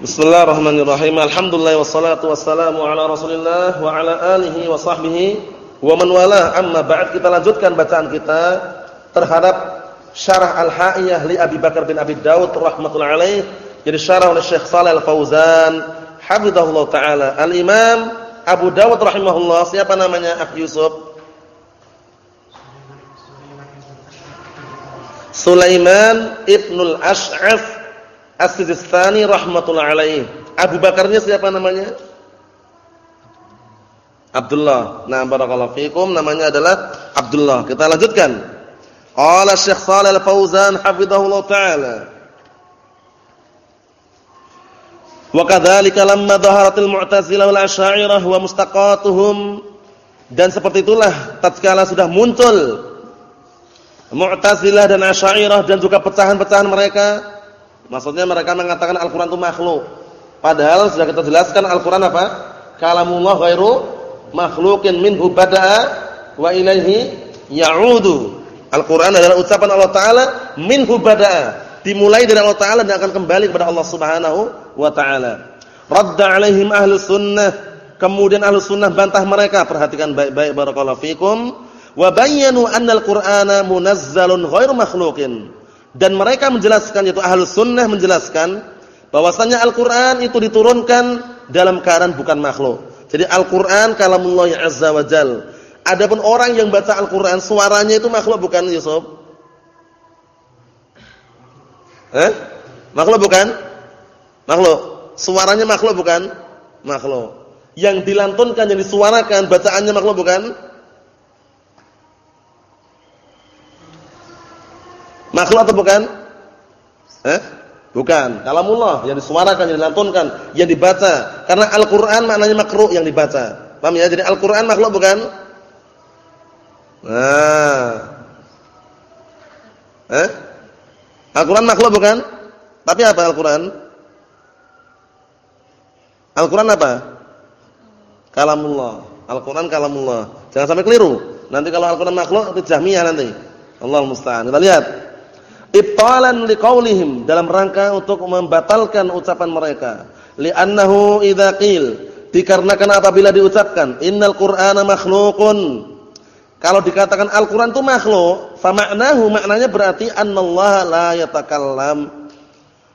Bismillahirrahmanirrahim. Alhamdulillah wassalatu wassalamu ala Rasulillah wa ala alihi wa sahbihi wa man wala. Amma ba'd kita lanjutkan bacaan kita terhadap syarah Al-Ha'iyah li Abi Bakar bin Abi Daud rahimatullah alaih. Jadi syarah oleh Syekh Shalih Al-Fauzan hafizahullah taala. Al-Imam Abu Dawud rahimahullah, siapa namanya? Akh Yusuf. Sulaiman Ibnul Ash'af As-Sijistani rahmatullah alaih. Abu Bakarnya siapa namanya? Abdullah. Nah, barakallahu fikum namanya adalah Abdullah. Kita lanjutkan. Qala Syekh Shalal Al-Fauzan hafizahullah taala. Wa kadzalika lamma dhaharatil Mu'tazilah wal Asy'ariyah wa mustaqatuhum dan seperti itulah tatkala sudah muncul Mu'tazilah dan Asy'ariyah dan juga pecahan-pecahan mereka Maksudnya mereka mengatakan Al-Quran itu makhluk. Padahal sudah kita jelaskan Al-Quran apa? Kalamullah ghairu makhlukin minhu bada'a wa ilaihi ya'udu. Al-Quran adalah ucapan Allah Ta'ala minhu bada'a. Dimulai dari Allah Ta'ala dan akan kembali kepada Allah Subhanahu wa Ta'ala. Radda alaihim ahlu sunnah. Kemudian ahlu sunnah bantah mereka. Perhatikan baik-baik barakallahu fikum. Wa anna al-Qur'ana munazzalun ghairu makhlukin dan mereka menjelaskan yaitu ahlus sunnah menjelaskan bahwasanya Al-Qur'an itu diturunkan dalam keadaan bukan makhluk. Jadi Al-Qur'an kalamullah azza wa jal. Adapun orang yang baca Al-Qur'an suaranya itu makhluk bukan Yusuf? Eh? Makhluk bukan? Makhluk. Suaranya makhluk bukan? Makhluk. Yang dilantunkan yang disuarakan bacaannya makhluk bukan? Makhluk atau bukan? Eh? Bukan. Kalamullah yang disuarakan, yang dilantunkan, yang dibaca. Karena Al-Qur'an maknanya makruh yang dibaca. Paham ya? Jadi Al-Qur'an makhluk bukan? Nah. Eh? Al-Qur'an makhluk bukan? Tapi apa Al-Qur'an? Al-Qur'an apa? Kalamullah. Al-Qur'an kalamullah. Jangan sampai keliru. Nanti kalau Al-Qur'an makhluk itu Jahmiyah nanti. Allah musta'an. Kita lihat ibtalan liqaulihim dalam rangka untuk membatalkan ucapan mereka. Li'annahu idza qil dikarenakan apabila diucapkan innal qur'ana makhluqun kalau dikatakan Al-Qur'an itu makhluk fa ma'nahu maknanya berarti annallaha la yatakallam.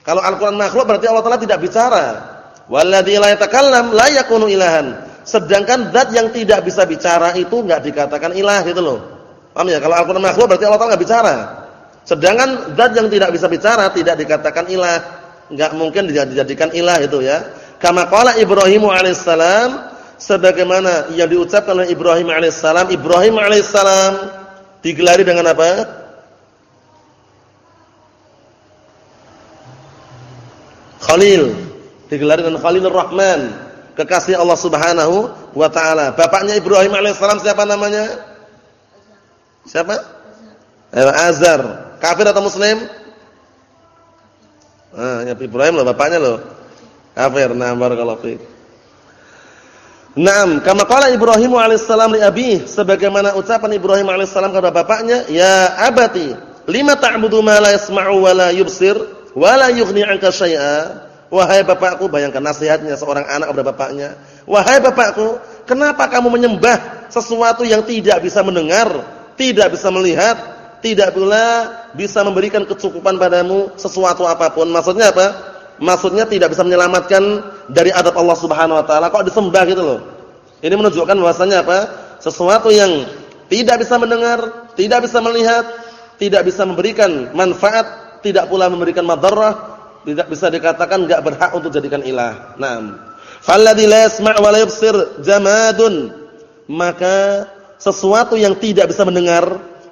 Kalau Al-Qur'an makhluk berarti Allah Taala tidak bicara. Walladzi la yatakallam la yakunu ilahan. Sedangkan zat yang tidak bisa bicara itu enggak dikatakan ilah gitu loh. Paham ya? Kalau Al-Qur'an makhluk berarti Allah Taala enggak bicara Sedangkan zat yang tidak bisa bicara tidak dikatakan ilah. Enggak mungkin dijadikan ilah itu ya. Kama qala Ibrahim alaihissalam sebagaimana yang diucapkan oleh Ibrahim alaihissalam, Ibrahim alaihissalam digelari dengan apa? Khalil. Digelari dengan Khalilur Rahman, kekasih Allah Subhanahu wa taala. Bapaknya Ibrahim alaihissalam siapa namanya? Siapa? Azar. Kafir atau muslim? Ah, ya Ibrahim loh bapaknya loh. Kafir. Nah, barakallahu fiik. Naam, kama qala Ibrahim alaihissalam li abi, sebagaimana ucapan Ibrahim alaihissalam kepada bapaknya, "Ya abati, lima ta'budu ma la yasma'u wa la yubsir wa la yughni 'anka syai'a?" Wahai bapakku, bayangkan nasihatnya seorang anak kepada bapaknya. Wahai bapakku, kenapa kamu menyembah sesuatu yang tidak bisa mendengar, tidak bisa melihat, tidak pula bisa memberikan kecukupan padamu sesuatu apa pun. Maksudnya apa? Maksudnya tidak bisa menyelamatkan dari adab Allah Subhanahu wa taala kok disembah gitu loh. Ini menunjukkan bahwasanya apa? Sesuatu yang tidak bisa mendengar, tidak bisa melihat, tidak bisa memberikan manfaat, tidak pula memberikan madarrah, tidak bisa dikatakan enggak berhak untuk jadikan ilah. Naam. Falladzi la jamadun. Maka sesuatu yang tidak bisa mendengar,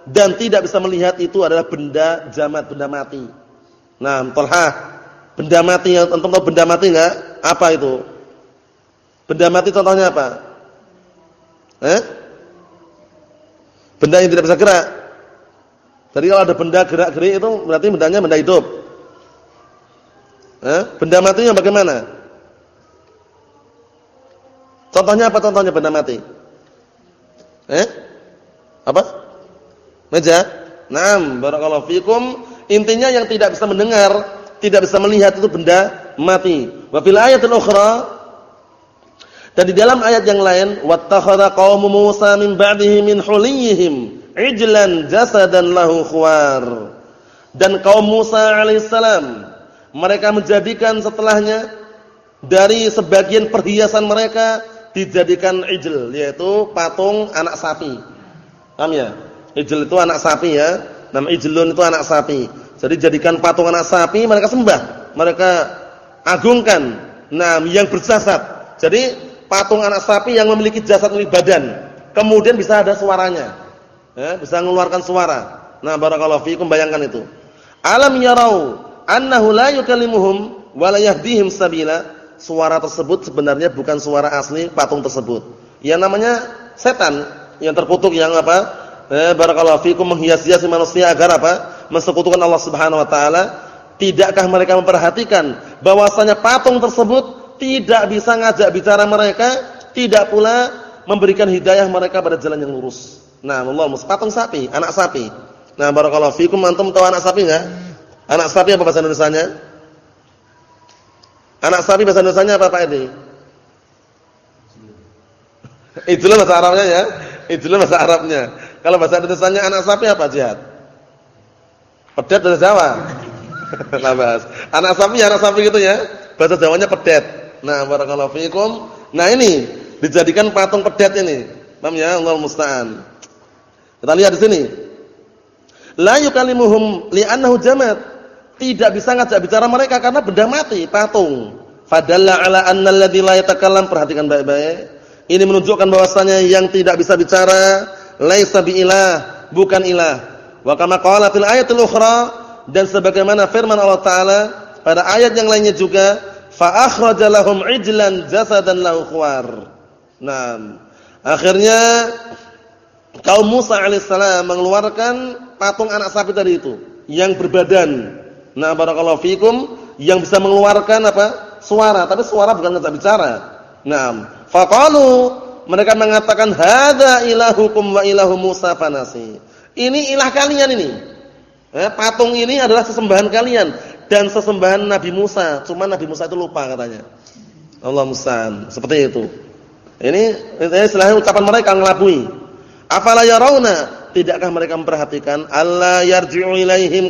dan tidak bisa melihat itu adalah benda jamat, benda mati. Nah, Tolha, benda mati, antum tahu benda mati enggak? Apa itu? Benda mati contohnya apa? Eh? Benda yang tidak bisa gerak. Jadi kalau ada benda gerak-gerik itu berarti bendanya benda hidup. Eh? Benda mati yang bagaimana? Contohnya apa contohnya benda mati? Eh? Apa? Meja? Naam, barakallahu fikum. Intinya yang tidak bisa mendengar, tidak bisa melihat itu benda mati. Wa fil ayatil ukhra dan di dalam ayat yang lain, wattakhadha qaumu Musa min ba'dihi min huliyihim ijlan jasadan lahu khuwar. Dan kaum Musa alaihissalam mereka menjadikan setelahnya dari sebagian perhiasan mereka dijadikan ijl yaitu patung anak sapi. Paham ya? Ijl itu anak sapi ya. Nama ijlun itu anak sapi. Jadi jadikan patung anak sapi mereka sembah, mereka agungkan. Nah, yang berjasad. Jadi patung anak sapi yang memiliki jasad memiliki badan. Kemudian bisa ada suaranya. Ya, bisa mengeluarkan suara. Nah, barakallahu fiikum bayangkan itu. Alam yarau annahu la yukallimuhum wa la yahdihim sabila. Suara tersebut sebenarnya bukan suara asli patung tersebut. Yang namanya setan yang terkutuk yang apa? Eh, barakallahu fiikum menghias-hiasi manusia agar apa? Mensekutukan Allah Subhanahu wa taala. Tidakkah mereka memperhatikan bahwasanya patung tersebut tidak bisa ngajak bicara mereka, tidak pula memberikan hidayah mereka pada jalan yang lurus. Nah, Allah patung sapi, anak sapi. Nah, barakallahu fikum antum tahu anak sapi enggak? Anak sapi apa bahasa Indonesianya? Anak sapi bahasa Indonesianya apa Pak Edi? Itulah bahasa Arabnya ya. Itulah bahasa Arabnya. Kalau bahasa Indonesianya anak sapi apa jihad? Pedet bahasa Jawa. Nah, bahas. Anak sapi anak sapi gitu ya. Bahasa Jawanya pedet. Nah, barakallahu fiikum. Nah, ini dijadikan patung pedet ini. Paham ya? Allah musta'an. Kita lihat di sini. La yukallimuhum li'annahu jamad. Tidak bisa ngajak bicara mereka karena benda mati, patung. Fadalla ala anna alladhi la yatakallam. Perhatikan baik-baik. Ini menunjukkan bahwasanya yang tidak bisa bicara laisa biilah, bukan ilah. Wa kama qala fil ayatil ukhra dan sebagaimana firman Allah taala pada ayat yang lainnya juga fa akhraja lahum ijlan jasadan lahu khawar. Nah, akhirnya kaum Musa alaihissalam mengeluarkan patung anak sapi tadi itu yang berbadan. Nah, barakallahu fikum yang bisa mengeluarkan apa? suara, tapi suara bukan kata bicara. Nah, faqalu mereka mengatakan hadza ilahukum wa ilahu Musa fanasi. Ini ilah kalian ini. Eh, patung ini adalah sesembahan kalian dan sesembahan Nabi Musa. Cuma Nabi Musa itu lupa katanya. Allah musta'an. Seperti itu. Ini istilahnya ucapan mereka ngelabui. Afala yarawna? Tidakkah mereka memperhatikan Allah yarji'u ilaihim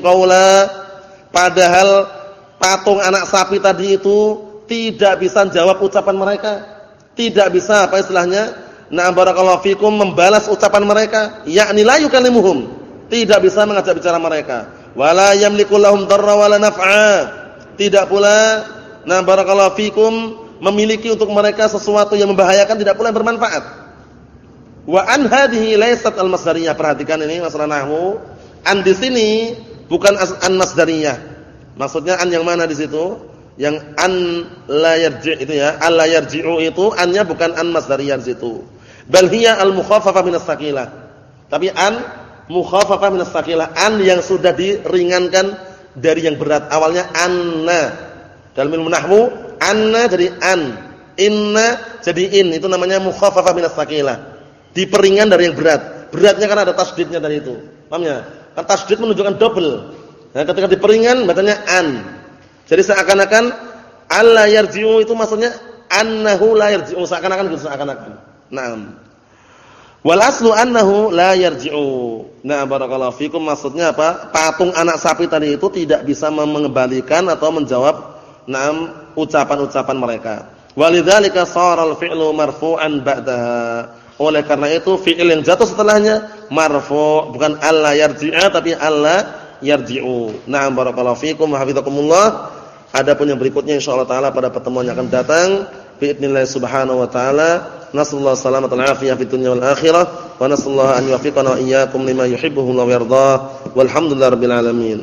padahal patung anak sapi tadi itu tidak bisa jawab ucapan mereka. Tidak bisa apa istilahnya? Na barakallahu fikum membalas ucapan mereka, yakni la yukallimuhum. Tidak bisa mengajak bicara mereka wala yamliku lahum darra wala naf'a. Tidak pula na barakallahu fikum memiliki untuk mereka sesuatu yang membahayakan tidak pula yang bermanfaat. Wa an hadhihi laysat al-masdariyah. Perhatikan ini masalah nahwu. An di sini bukan an masdariyah. Maksudnya an yang mana di situ? Yang an la yarji' itu ya. Al la yarji'u itu annya bukan an masdariyah di situ. Bal hiya al-mukhaffafa min as-saqilah. Tapi an mukhafafah min as-saqilah an yang sudah diringankan dari yang berat. Awalnya anna. Dalam ilmu nahwu anna jadi an. Inna jadi in. Itu namanya mukhafafah min as-saqilah diperingan dari yang berat. Beratnya karena ada tasdidnya dari itu. Paham ya? Kan tasdid menunjukkan double. Nah ketika diperingan bacanya an jadi seakan-akan alla yarji'u itu maksudnya annahu la yarji'u seakan-akan gitu seakan-akan na'am Wal aslu annahu la yarji'u. Nah, barakallahu fikum maksudnya apa? Patung anak sapi tadi itu tidak bisa mengembalikan atau menjawab enam ucapan-ucapan mereka. Walidzalika sharal fi'lu marfu'an ba'daha. Oleh karena itu fi'il yang jatuh setelahnya marfu' bukan alla yarji'a tapi alla yarji'u. Nah, barakallahu fikum wa hafizakumullah. Adapun yang berikutnya insyaallah taala pada pertemuan yang akan datang باذنillah subhanahu wa taala nasallahu salamatan afiyah fid dunya wal akhirah wa nasallahu an yuwaffiqana wa iyyakum lima yuhibbuhu wa yardah walhamdulillahirabbil alamin